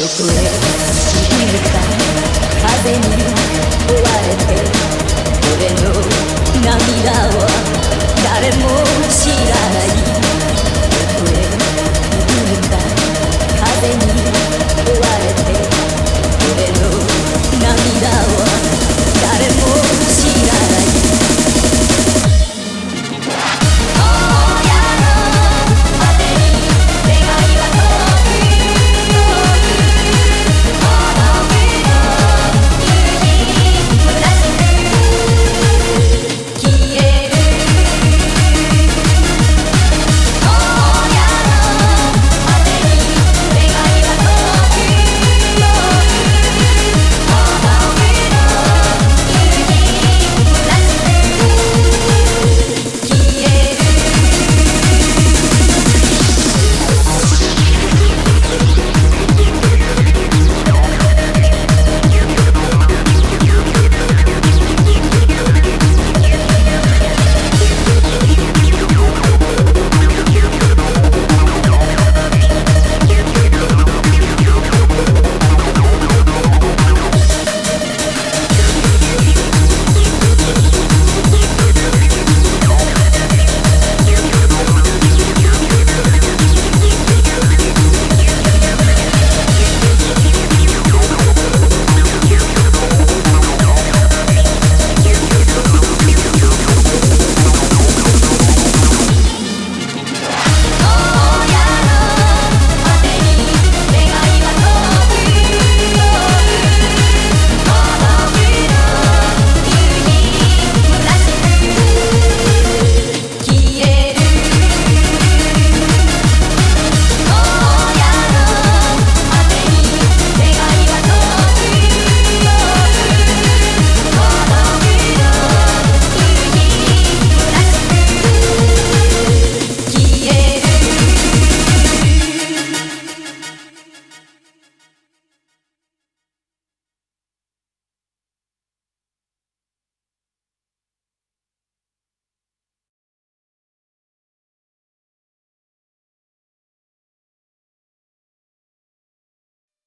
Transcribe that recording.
chocolate.